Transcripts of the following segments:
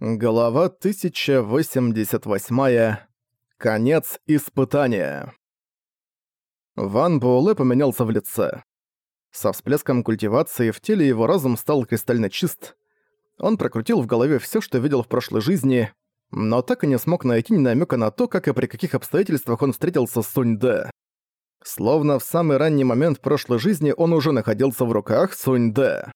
Глава 1088. Конец испытания. Ван Буэлэ поменялся в лице. Со всплеском культивации в теле его разум стал кристально чист. Он прокрутил в голове все, что видел в прошлой жизни, но так и не смог найти ни намека на то, как и при каких обстоятельствах он встретился с Сунь Дэ. Словно в самый ранний момент прошлой жизни он уже находился в руках Сунь Дэ.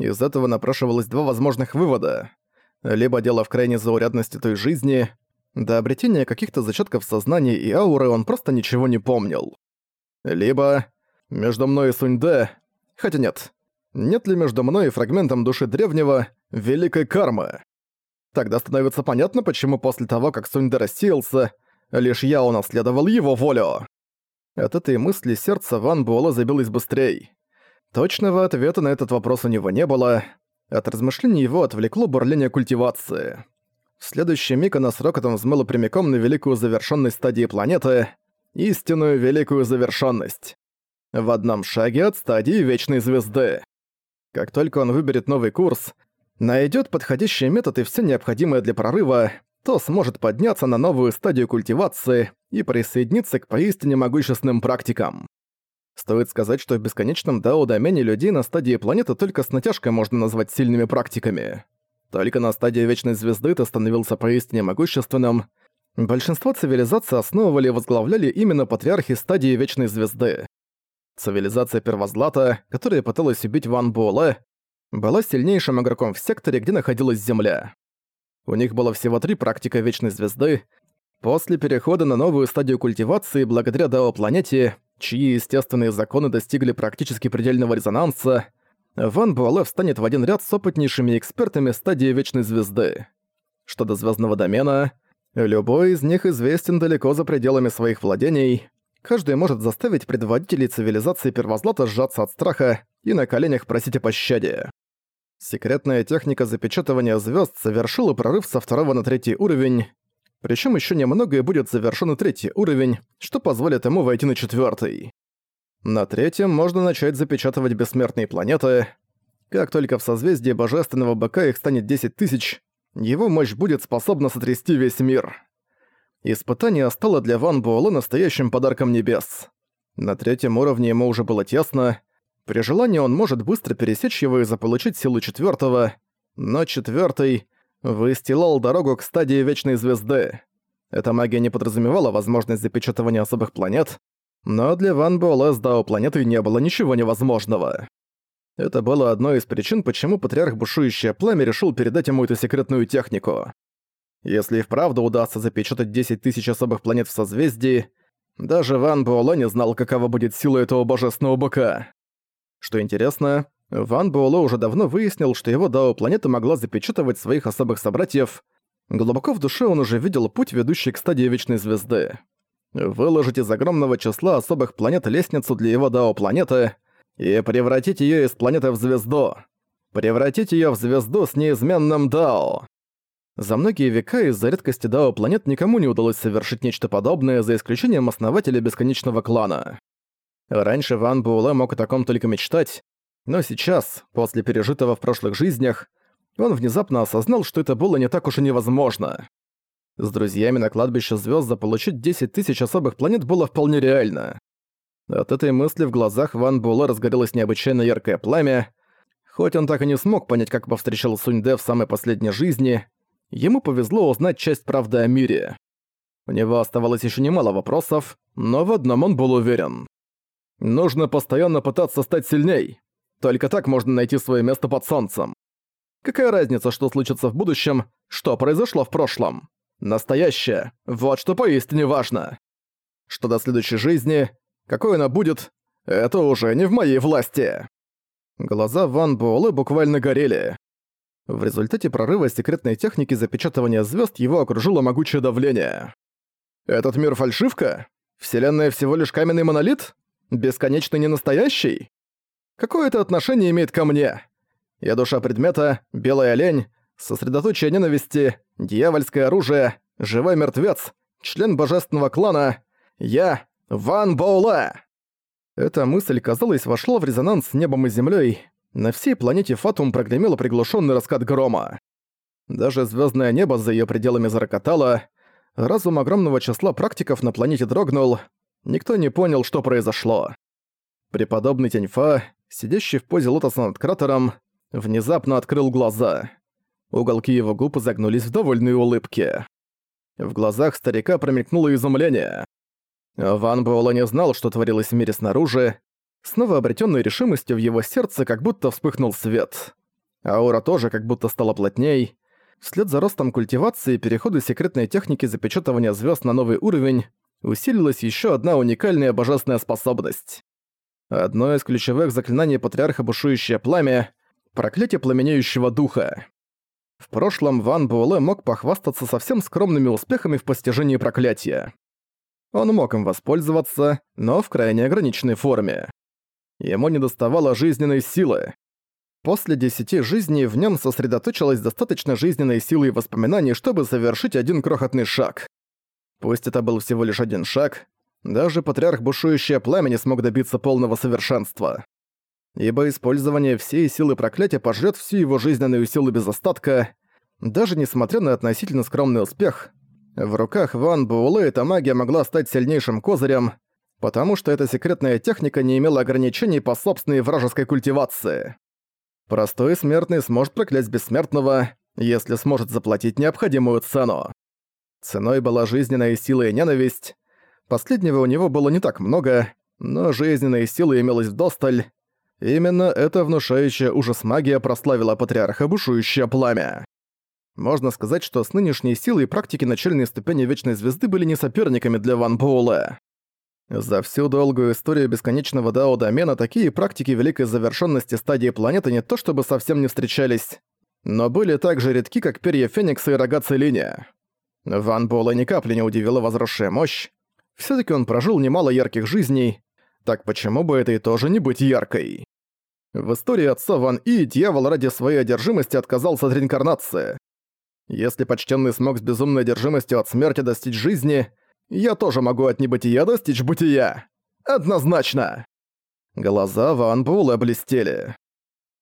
Из этого напрашивалось два возможных вывода — либо дело в крайней заурядности той жизни, до обретения каких-то зачатков сознания и ауры он просто ничего не помнил. Либо между мной и Суньде... Хотя нет. Нет ли между мной и фрагментом души древнего великой кармы? Тогда становится понятно, почему после того, как Суньде рассеялся, лишь я унаследовал его волю. От этой мысли сердце Ван Буэлла забилось быстрее. Точного ответа на этот вопрос у него не было, от размышлений его отвлекло бурление культивации. В следующий миг она с рокотом взмыла прямиком на великую завершенность стадии планеты, истинную великую завершенность. В одном шаге от стадии Вечной Звезды. Как только он выберет новый курс, найдет подходящий метод и все необходимое для прорыва, то сможет подняться на новую стадию культивации и присоединиться к поистине могущественным практикам. Стоит сказать, что в бесконечном дао-домене людей на стадии планеты только с натяжкой можно назвать сильными практиками. Только на стадии Вечной Звезды ты становился поистине могущественным. Большинство цивилизаций основывали и возглавляли именно патриархи стадии Вечной Звезды. Цивилизация Первозлата, которая пыталась убить Ван Буэлэ, была сильнейшим игроком в секторе, где находилась Земля. У них было всего три практика Вечной Звезды. После перехода на новую стадию культивации благодаря Дао-планете чьи естественные законы достигли практически предельного резонанса, Ван Буэлэ встанет в один ряд с опытнейшими экспертами стадии Вечной Звезды. Что до звездного домена, любой из них известен далеко за пределами своих владений, каждый может заставить предводителей цивилизации Первозлата сжаться от страха и на коленях просить о пощаде. Секретная техника запечатывания звезд совершила прорыв со второго на третий уровень, причем еще немного и будет завершен третий уровень, что позволит ему войти на четвертый. На третьем можно начать запечатывать бессмертные планеты. Как только в созвездии Божественного Быка их станет 10 тысяч, его мощь будет способна сотрясти весь мир. Испытание стало для Ван Буэлэ настоящим подарком небес. На третьем уровне ему уже было тесно. При желании он может быстро пересечь его и заполучить силу четвертого, но четвертый выстилал дорогу к стадии Вечной Звезды. Эта магия не подразумевала возможность запечатывания особых планет, но для Ван Буэлэ с Дао планеты не было ничего невозможного. Это было одной из причин, почему Патриарх Бушующее Пламя решил передать ему эту секретную технику. Если и вправду удастся запечатать 10 тысяч особых планет в созвездии, даже Ван Буэлэ не знал, какова будет сила этого божественного быка. Что интересно, Ван Буэлэ уже давно выяснил, что его Дао-планета могла запечатывать своих особых собратьев. Глубоко в душе он уже видел путь, ведущий к стадии Вечной Звезды. Выложить из огромного числа особых планет лестницу для его Дао-планеты и превратить ее из планеты в звезду. Превратить ее в звезду с неизменным Дао. За многие века из-за редкости Дао-планет никому не удалось совершить нечто подобное, за исключением основателя Бесконечного Клана. Раньше Ван Буэлэ мог о таком только мечтать, но сейчас, после пережитого в прошлых жизнях, он внезапно осознал, что это было не так уж и невозможно. С друзьями на кладбище звезд заполучить 10 тысяч особых планет было вполне реально. От этой мысли в глазах Ван Була разгорелось необычайно яркое пламя. Хоть он так и не смог понять, как повстречал Суньде в самой последней жизни, ему повезло узнать часть правды о мире. У него оставалось еще немало вопросов, но в одном он был уверен. Нужно постоянно пытаться стать сильней. Только так можно найти свое место под солнцем. Какая разница, что случится в будущем, что произошло в прошлом? Настоящее. Вот что поистине важно. Что до следующей жизни, какой она будет, это уже не в моей власти. Глаза Ван Буэлэ буквально горели. В результате прорыва секретной техники запечатывания звезд его окружило могучее давление. Этот мир фальшивка? Вселенная всего лишь каменный монолит? Бесконечно ненастоящий? Какое это отношение имеет ко мне? Я душа предмета, белый олень, сосредоточие ненависти, дьявольское оружие, живой мертвец, член божественного клана. Я Ван Боула. Эта мысль, казалось, вошла в резонанс с небом и землей. На всей планете Фатум прогремел приглушенный раскат грома. Даже звездное небо за ее пределами зарокотало. Разум огромного числа практиков на планете дрогнул. Никто не понял, что произошло. Преподобный Тяньфа, сидящий в позе лотоса над кратером, внезапно открыл глаза. Уголки его губ загнулись в довольной улыбке. В глазах старика промелькнуло изумление. Ван Буэлэ не знал, что творилось в мире снаружи. Снова обретенной решимостью в его сердце как будто вспыхнул свет. Аура тоже как будто стала плотней. Вслед за ростом культивации и переходу секретной техники запечатывания звезд на новый уровень усилилась еще одна уникальная божественная способность. Одно из ключевых заклинаний Патриарха Бушующее Пламя — проклятие пламенеющего духа. В прошлом Ван Буэлэ мог похвастаться совсем скромными успехами в постижении проклятия. Он мог им воспользоваться, но в крайне ограниченной форме. Ему недоставало жизненной силы. После десяти жизней в нем сосредоточилось достаточно жизненной силы и воспоминаний, чтобы совершить один крохотный шаг. Пусть это был всего лишь один шаг, даже Патриарх Бушующее Пламя не смог добиться полного совершенства. Ибо использование всей силы проклятия пожрет всю его жизненную силу без остатка, даже несмотря на относительно скромный успех. В руках Ван Буэлэ эта магия могла стать сильнейшим козырем, потому что эта секретная техника не имела ограничений по собственной вражеской культивации. Простой смертный сможет проклясть бессмертного, если сможет заплатить необходимую цену. Ценой была жизненная сила и ненависть. Последнего у него было не так много, но жизненная сила имелась вдосталь. Именно эта внушающая ужас магия прославила патриарха бушующее пламя. Можно сказать, что с нынешней силой практики начальной ступени Вечной Звезды были не соперниками для Ван Буэлэ. За всю долгую историю бесконечного дао-домена такие практики великой завершенности стадии планеты не то чтобы совсем не встречались, но были так же редки, как перья Феникса и рога Целиния. Ван Буэлла ни капли не удивила возросшая мощь. Все таки он прожил немало ярких жизней, так почему бы этой тоже не быть яркой? В истории отца Ван И дьявол ради своей одержимости отказался от реинкарнации. Если почтенный смог с безумной одержимостью от смерти достичь жизни — я тоже могу от небытия достичь бытия. Однозначно!» Глаза Ван Буэлэ блестели.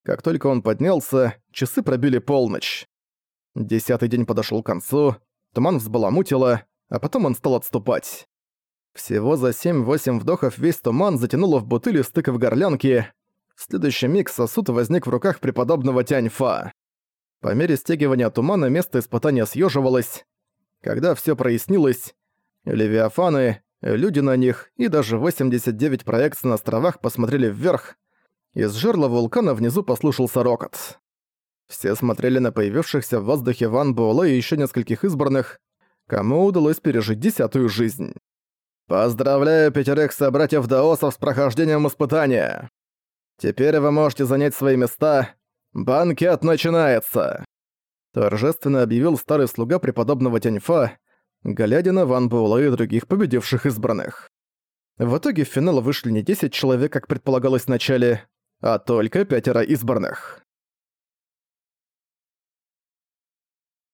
Как только он поднялся, часы пробили полночь. Десятый день подошел к концу, туман взбаламутило, а потом он стал отступать. Всего за 7-8 вдохов весь туман затянуло в бутыли стыка в горлянке. В следующий миг сосуд возник в руках преподобного Тяньфа. По мере стягивания тумана место испытания съеживалось. Когда все прояснилось, Левиафаны, люди на них и даже 89 проекций на островах посмотрели вверх. Из жерла вулкана внизу послышался рокот. Все смотрели на появившихся в воздухе Ван Буэлэ и еще нескольких избранных, кому удалось пережить десятую жизнь. «Поздравляю пятерых собратьев Даосов с прохождением испытания! Теперь вы можете занять свои места. Банкет начинается!» Торжественно объявил старый слуга преподобного Тяньфа, глядя на Ван Буэлла и других победивших избранных. В итоге в финал вышли не 10 человек, как предполагалось в начале, а только пятеро избранных.